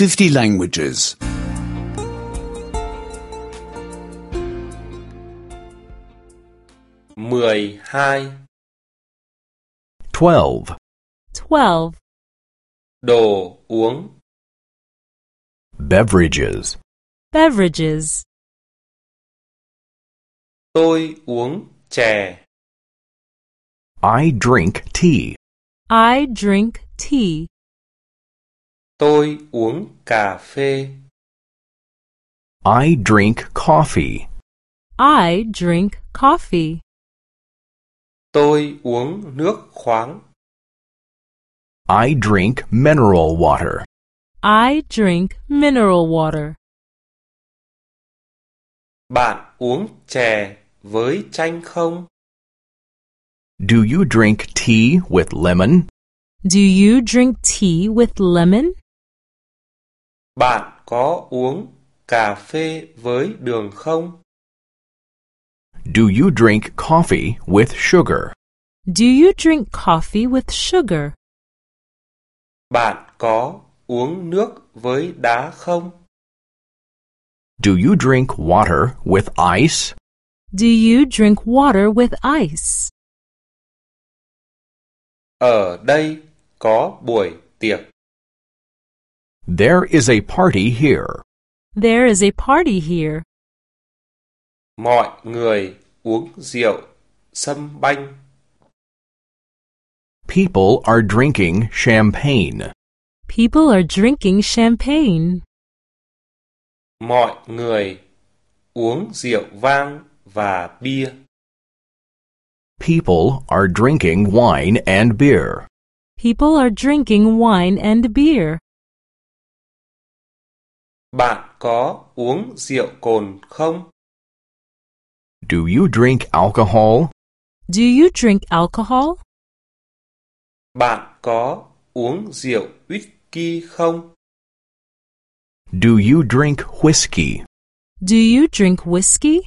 50 languages. 12. 12. 12. Đồ uống. Beverages. Beverages. Tôi uống chè. I drink tea. I drink tea. Tôi uống cà phê. I drink coffee. I drink coffee. Tôi uống nước khoáng. I drink mineral water. I drink mineral water. Bạn uống chè với chanh không? Do you drink tea with lemon? Do you drink tea with lemon? Bạn có uống cà phê với đường không? Do you drink coffee with sugar? Do you drink coffee with sugar? Bạn có uống nước với đá không? Do you drink water with ice? Do you drink water with ice? Ở đây có buổi tiệc. There is a party here. There is a party here. Mọi người uống rượu sâm banh. People are drinking champagne. People are drinking champagne. Mọi người uống rượu vang và bia. People are drinking wine and beer. People are drinking wine and beer. Bạn có uống rượu cồn không? Do you drink alcohol? Do you drink alcohol? Bạn có uống rượu whisky không? Do you drink whiskey? Do you drink whiskey?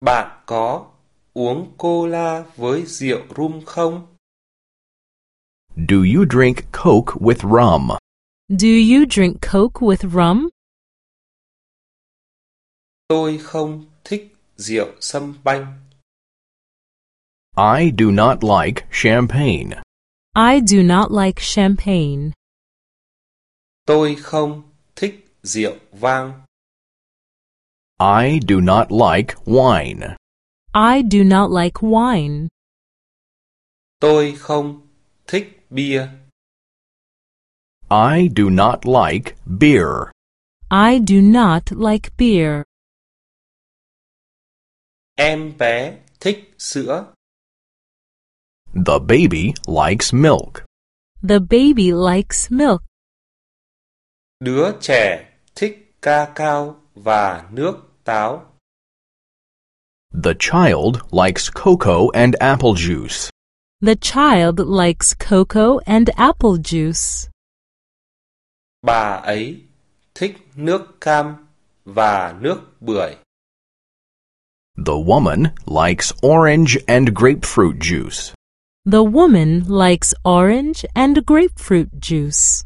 Bạn có uống cola với rượu rum không? Do you drink Coke with rum? Do you drink Coke with rum? Tôi không thích rượu sâm banh. I do not like champagne. I do not like champagne. Tôi không thích rượu vang. I do not like wine. I do not like wine. Tôi không thích bia. I do not like beer. I do not like beer. Em bé thích sữa. The baby likes milk. The baby likes milk. Đứa trẻ thích ca cao và nước táo. The child likes cocoa and apple juice. The child likes cocoa and apple juice. Bà ấy thích nước cam và nước bưởi. The woman likes orange and grapefruit juice. The woman likes orange and grapefruit juice.